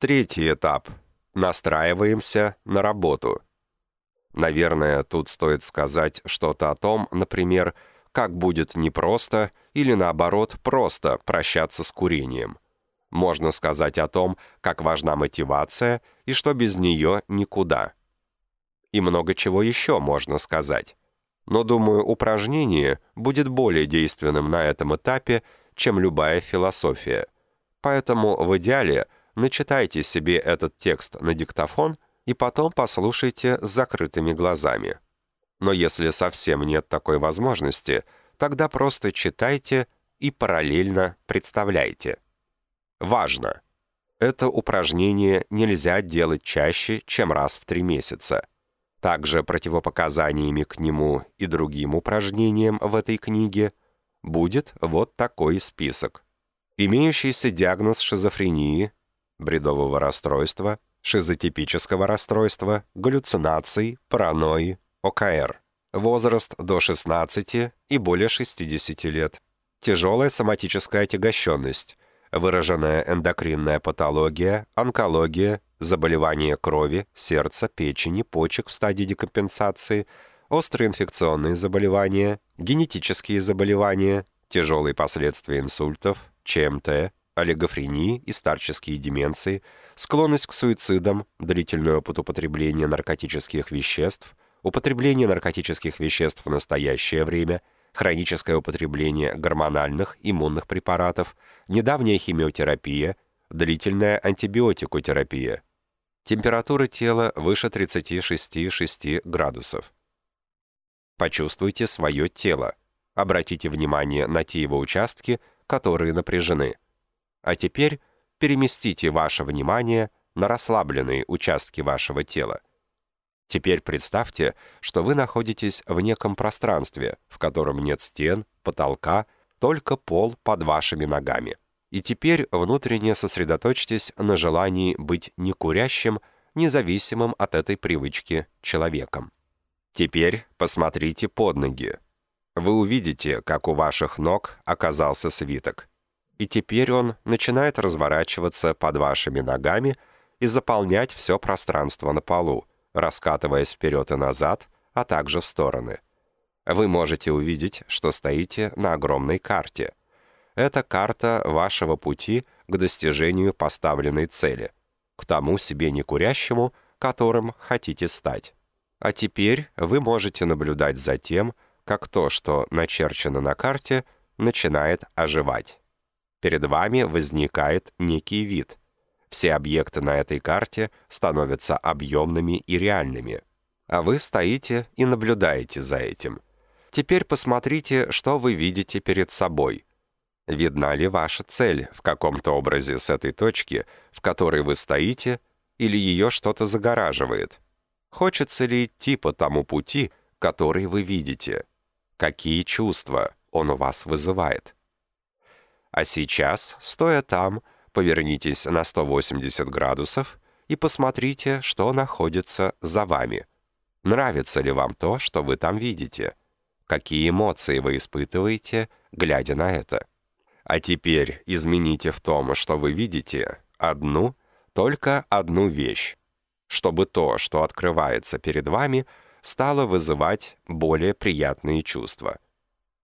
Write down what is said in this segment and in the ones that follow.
Третий этап. Настраиваемся на работу. Наверное, тут стоит сказать что-то о том, например, как будет непросто или наоборот просто прощаться с курением. Можно сказать о том, как важна мотивация и что без нее никуда. И много чего еще можно сказать. Но, думаю, упражнение будет более действенным на этом этапе, чем любая философия. Поэтому в идеале начитайте себе этот текст на диктофон и потом послушайте с закрытыми глазами. Но если совсем нет такой возможности, тогда просто читайте и параллельно представляйте. Важно! Это упражнение нельзя делать чаще, чем раз в три месяца. Также противопоказаниями к нему и другим упражнениям в этой книге будет вот такой список. Имеющийся диагноз шизофрении, бредового расстройства, шизотипического расстройства, галлюцинаций, паранойи, ОКР. Возраст до 16 и более 60 лет. Тяжелая соматическая отягощенность, выраженная эндокринная патология, онкология, заболевания крови, сердца, печени, почек в стадии декомпенсации, острые инфекционные заболевания, генетические заболевания, тяжелые последствия инсультов, ЧМТ, олигофрении и старческие деменции, склонность к суицидам, длительный опыт употребления наркотических веществ, употребление наркотических веществ в настоящее время – хроническое употребление гормональных иммунных препаратов, недавняя химиотерапия, длительная антибиотикотерапия. Температура тела выше 36,6 градусов. Почувствуйте свое тело. Обратите внимание на те его участки, которые напряжены. А теперь переместите ваше внимание на расслабленные участки вашего тела. Теперь представьте, что вы находитесь в неком пространстве, в котором нет стен, потолка, только пол под вашими ногами. И теперь внутренне сосредоточьтесь на желании быть некурящим, независимым от этой привычки человеком. Теперь посмотрите под ноги. Вы увидите, как у ваших ног оказался свиток. И теперь он начинает разворачиваться под вашими ногами и заполнять все пространство на полу, раскатываясь вперед и назад, а также в стороны. Вы можете увидеть, что стоите на огромной карте. Это карта вашего пути к достижению поставленной цели, к тому себе некурящему, которым хотите стать. А теперь вы можете наблюдать за тем, как то, что начерчено на карте, начинает оживать. Перед вами возникает некий вид – все объекты на этой карте становятся объемными и реальными. А вы стоите и наблюдаете за этим. Теперь посмотрите, что вы видите перед собой. Видна ли ваша цель в каком-то образе с этой точки, в которой вы стоите, или ее что-то загораживает? Хочется ли идти по тому пути, который вы видите? Какие чувства он у вас вызывает? А сейчас, стоя там, повернитесь на 180 градусов и посмотрите, что находится за вами. Нравится ли вам то, что вы там видите? Какие эмоции вы испытываете, глядя на это? А теперь измените в том, что вы видите, одну, только одну вещь, чтобы то, что открывается перед вами, стало вызывать более приятные чувства.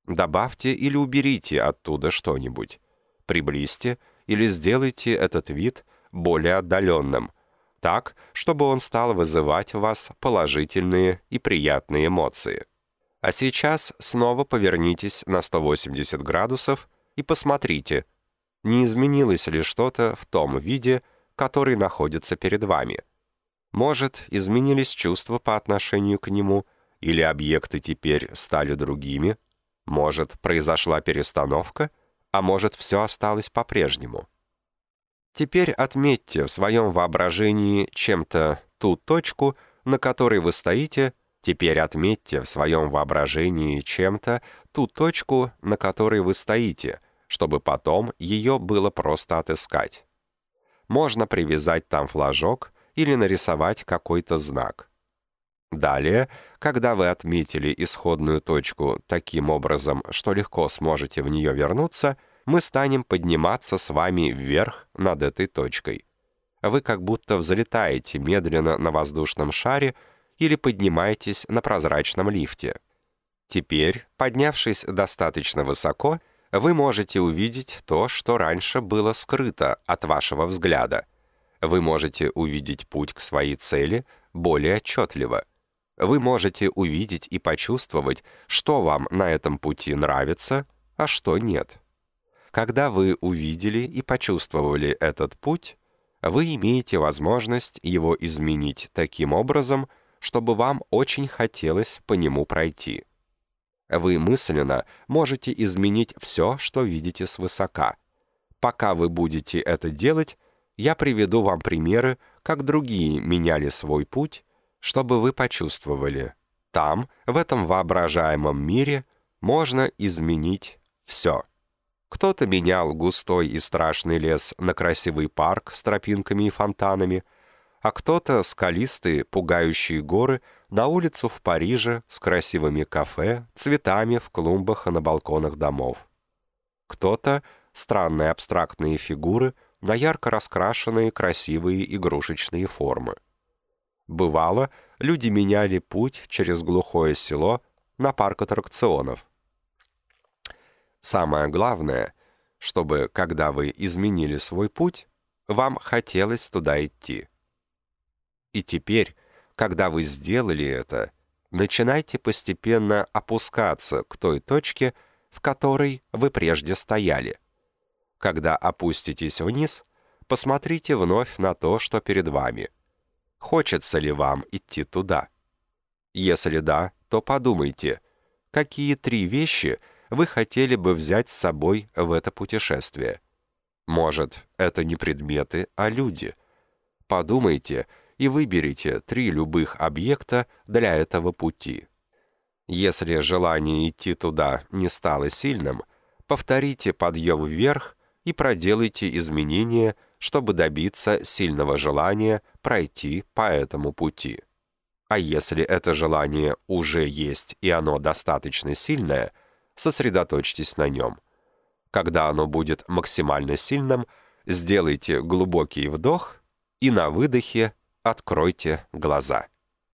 Добавьте или уберите оттуда что-нибудь. Приблизьте или сделайте этот вид более отдаленным, так, чтобы он стал вызывать в вас положительные и приятные эмоции. А сейчас снова повернитесь на 180 градусов и посмотрите, не изменилось ли что-то в том виде, который находится перед вами. Может, изменились чувства по отношению к нему, или объекты теперь стали другими, может, произошла перестановка — а может, все осталось по-прежнему. Теперь отметьте в своем воображении чем-то ту точку, на которой вы стоите, теперь отметьте в своем воображении чем-то ту точку, на которой вы стоите, чтобы потом ее было просто отыскать. Можно привязать там флажок или нарисовать какой-то знак. Далее, когда вы отметили исходную точку таким образом, что легко сможете в нее вернуться, мы станем подниматься с вами вверх над этой точкой. вы как будто взлетаете медленно на воздушном шаре или поднимаетесь на прозрачном лифте. Теперь, поднявшись достаточно высоко, вы можете увидеть то, что раньше было скрыто от вашего взгляда. Вы можете увидеть путь к своей цели более отчетливо. Вы можете увидеть и почувствовать, что вам на этом пути нравится, а что нет. Когда вы увидели и почувствовали этот путь, вы имеете возможность его изменить таким образом, чтобы вам очень хотелось по нему пройти. Вы мысленно можете изменить все, что видите свысока. Пока вы будете это делать, я приведу вам примеры, как другие меняли свой путь, чтобы вы почувствовали. Там, в этом воображаемом мире, можно изменить все. Кто-то менял густой и страшный лес на красивый парк с тропинками и фонтанами, а кто-то скалистые, пугающие горы на улицу в Париже с красивыми кафе, цветами в клумбах и на балконах домов. Кто-то странные абстрактные фигуры на ярко раскрашенные красивые игрушечные формы. Бывало, люди меняли путь через глухое село на парк аттракционов. Самое главное, чтобы, когда вы изменили свой путь, вам хотелось туда идти. И теперь, когда вы сделали это, начинайте постепенно опускаться к той точке, в которой вы прежде стояли. Когда опуститесь вниз, посмотрите вновь на то, что перед вами. Хочется ли вам идти туда? Если да, то подумайте, какие три вещи – вы хотели бы взять с собой в это путешествие. Может, это не предметы, а люди. Подумайте и выберите три любых объекта для этого пути. Если желание идти туда не стало сильным, повторите подъем вверх и проделайте изменения, чтобы добиться сильного желания пройти по этому пути. А если это желание уже есть и оно достаточно сильное – сосредоточьтесь на нем. Когда оно будет максимально сильным, сделайте глубокий вдох и на выдохе откройте глаза.